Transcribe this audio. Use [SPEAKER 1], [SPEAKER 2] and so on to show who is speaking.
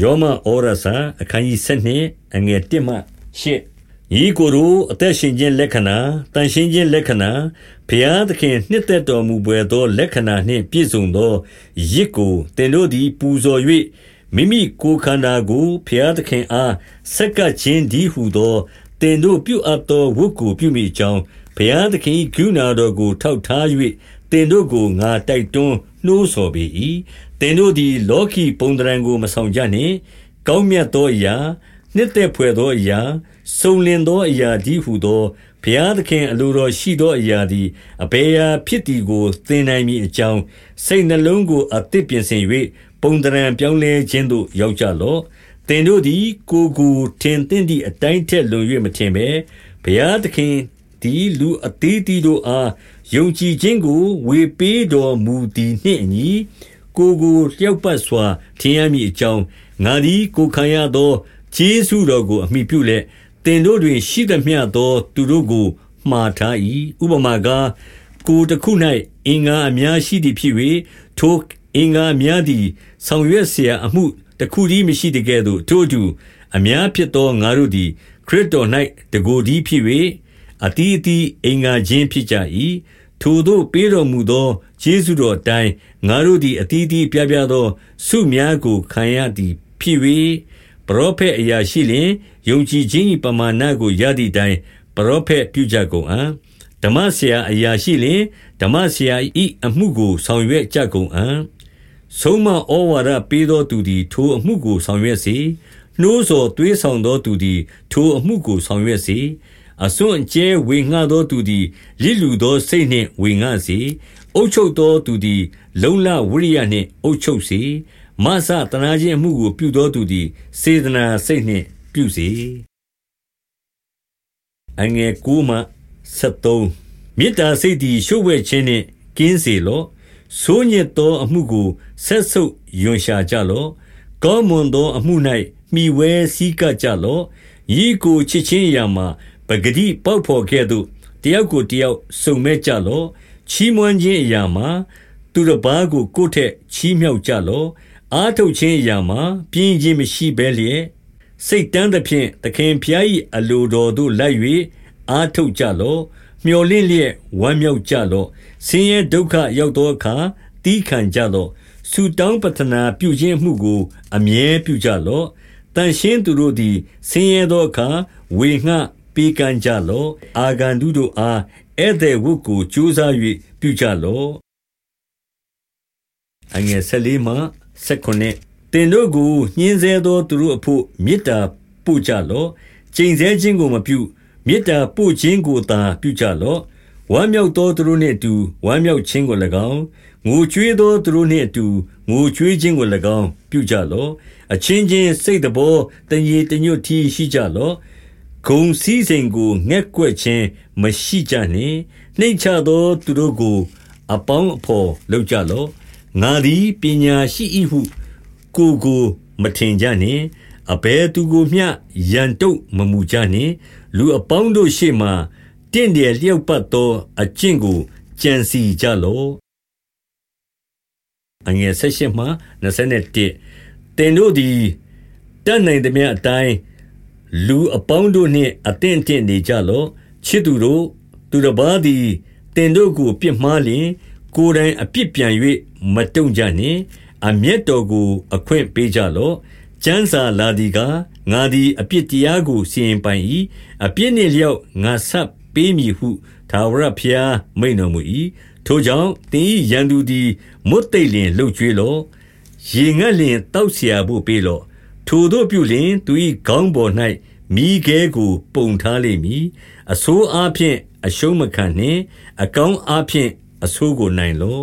[SPEAKER 1] ယောမဩရစာအခန်းကြီး7အငယ်1မှ8ဤကိုယ်တို့အသက်ရှင်ခြင်းလက္ခဏာတန်ရှင်ခြင်းလက္ခဏာဘုရားသခင်နှစ်သက်တော်မူပွေသောလက္ခဏာနှင့်ပြည့်စုံသောရစ်ကိုတင်တို့သည်ပူဇော်၍မိမိကိုယ်ခန္ဓာကိုဘုရားသခင်အားဆက်ကပ်ခြင်းဒီဟုသောတင်တို့ပြုအပ်သောဝတ်ကိုပြုမိကြောင်း ဘုရားသခင်ကရုဏာတော်ကို ထောက်ထား၍တင်တို့ကို ငါတိုက်တွန်းနှိုးဆော်ပေ၏သင်တို့သည် လောကီပုံသဏ္ဌာန်ကို မဆောင်ကြနှင့်။ကောင်းမြတ်သောအရာ၊နှစ်သက်ဘွယ်သောအရာ၊စုံလင်သောအရာတည်းဟူသော ဘုရားသခင်အလိုတော်ရှိသောအရာသည် အဘယ်အရာဖြစ်သည်ကို သင်နိုင်မည်အကြောင်း၊စိတ်နှလုံးကို အသစ်ပြင်ဆင်၍ပုံသဏ္ဌာန်ပြောင်းလဲခြင်းသို့ ရောက်ကြလော့။သင်တို့သည် ကိုယ်ကို ထင်သင့်သည်အတိုင်းထက် လွန်၍မထင်ဘဲ၊ဘုရားသခင် သည်လူအသီးအသီးတို့အားယုံကြည်ခြင်းကိုဝေပေးတော်မူသည်နှင့်အညီကိုယ်ကိုလျောက်ပတ်စွာထင်ရမည်အကြောင်းငါသည်ကိုခံရသောခြေဆုတော်ကိုအမိပြုလက်တင်တို့တွင်ရှိသမျှသောသူတို့ကိုမှားထား၏ဥပမာကားကိုတစ်ခု၌အင်္ဂါအများရှိသည်ဖြစ်၍ထိုအင်္ဂါအများသည်ဆောင်ရွက်เสียအမှုတစ်ခုတည်းမရှိတကဲ့သို့ထို့သူအများဖြစ်သောငါတို့သည် ခရစ်တော်၌တကိုယ်တည်းဖြစ်၍ အတီးအတီးအင်္ဂါချင်းဖြစ်ကြ၏ထိုသို့ပေးတော်မူသောကျေးဇူးတော်အတိုင်းငါတို့သည်အသီးသီးအပြားပြားသောဆုများကိုခံရသည်ဖြစ်၍၊ပရောဖက်အရာရှိလျှင်ယုံကြည်ခြင်း၏ပမာဏကိုရသည်အတိုင်းပရောဖက်ပြုကြကုန်အံ့။ဓမ္မဆရာအရာရှိလျှင်ဓမ္မဆရာ၏အမှုကိုဆောင်ရွက်ကြကုန်အံ့။ဆုံးမဩဝါဒပေးသောသူသည် ထိုအမှုကိုဆောင်ရွက်စေ။နှိုးဆော်သွေးဆောင်သောသူသည် ထိုအမှုကိုဆောင်ရွက်စေ အစွန့်အကျဲဝေငှသောသူသည်လစ်လူသောစိတ်နှင့်ဝေငှစေ။အုပ်ချုပ်သောသူသည် လုံလဝိရိယနှင့် အုပ်ချုပ်စေ။မစသနာခြင်းအမှုကို ပြုသောသူသည် စေတနာစိတ်နှင့်ပြုစေ။အငယ်9မှ73မေတ္တာစိတ်သည်ရှုဝဲခြင်းနှင့် ကင်းစေလော့။ဆိုးညစ်သောအမှုကိုဆက်ဆုပ်ယွန်ရှာကြလော့။ကောင်းမွန်သောအမှု၌မှီဝဲစည်းကပ်ကြလော့။ဤကိုချစ်ခြင်းအရာမှာ ပဂတိပေါက်ဖော်ကဲ့သို့တယောက်ကိုတယောက်စုံမဲ့ကြလော့ချီးမွမ်းခြင်းအရာမှာသူတစ်ပါးကိုကိုယ်ထက်ချီးမြှောက်ကြလော့အားထုတ်ခြင်းအရာမှာပြင်းခြင်းမရှိဘဲလျက်စိတ်တန်းသဖြင့်သခင်ဖျား၏အလိုတော်သို့လိုက်၍အားထုတ်ကြလော့မျော်လင့်လျက်ဝမ်းမြောက်ကြလော့ဆင်းရဲဒုက္ခရောက်သောအခါတီးခံကြလော့ဆူတောင်းပတနာပြုခြင်းမှုကို အမြဲပြုကြလော့တန်ရှင်းသူတို့သည်ဆင်းရဲသောအခါဝေငှ ပေးကမ်းကြလော့အာဂန္တုတို့အား ဧည့်သည်ဝတ်ကိုကြိုးစား၍ပြုကြလော့အငယ်၁၄မှ၁၉တင်တို့ကို ညှင်းဆဲသော သူတို့အဖို့ မေတ္တာပို့ကြလော့ ကျိန်ဆဲခြင်းကိုမပြု မေတ္တာပို့ခြင်းကိုသာ ပြုကြလော့ ဝမ်းမြောက်သော သူတို့နှင့်အတူ ဝမ်းမြောက်ခြင်းကို၎င်း ငိုကြွေးသော သူတို့နှင့်အတူ ငိုကြွေးခြင်းကို၎င်း ပြုကြလော့ အချင်းချင်း စိတ်တော်တညီတညွတ်ထီရှိကြလော့ ဂုံစည်းစိမ်ကိုငဲ့ကွက်ခြင်းမရှိကြနှင့်နှိမ့်ချသောသူတို့ကို အပေါင်းအဖော်လုပ်ကြလော့ငါသည်ပညာရှိ၏ဟုကိုကိုမထင်ကြနှင့်အဘယ်သူကိုမျှရန်တုတ်မမူကြနှင့်လူအပေါင်းတို့ရှေ့မှတင့်တယ်လျောက်ပတ်သောအကျင့်ကိုကြံစီကြလော့အငယ်၁၈မှ21တင်တို့သည်တတ်နိုင်သမျှအတိုင်း လူအပေါင်းတို့နှင့် အသင့်အတင့်နေကြလော့။ချစ်သူတို့၊သူတပါးသည် သင်တို့ကို ပြစ်မှားလျှင်၊ကိုယ်တိုင်အပြစ်ပြန်၍မတုံ့ကြနှင့်။အမျက်တော်ကို အခွင့်ပေးကြလော့။ကျမ်းစာလာသည်ကား၊ငါသည် အပြစ်တရားကို စီရင်ပိုင်၏။အပြစ်နှင့်အလျောက် ငါဆပ်ပေးမည်ဟု ထာဝရဘုရား မိန့်တော်မူ၏။ထိုကြောင့်၊သင်၏ရန်သူသည် မွတ်သိပ်လျှင် လုပ်ကျွေးလော့။ရေငတ်လျှင် သောက်စရာဘို့ ပေးလော့ ထိုတို့ပြုလျင်သူ၏ခေါင်းပေါ်၌မိခဲကိုပုံထားလိမ့်မည်အဆိုးအားဖြင့်အရှုံးမခံနှင့် အကောင်းအားဖြင့်အဆိုးကိုနိုင်လော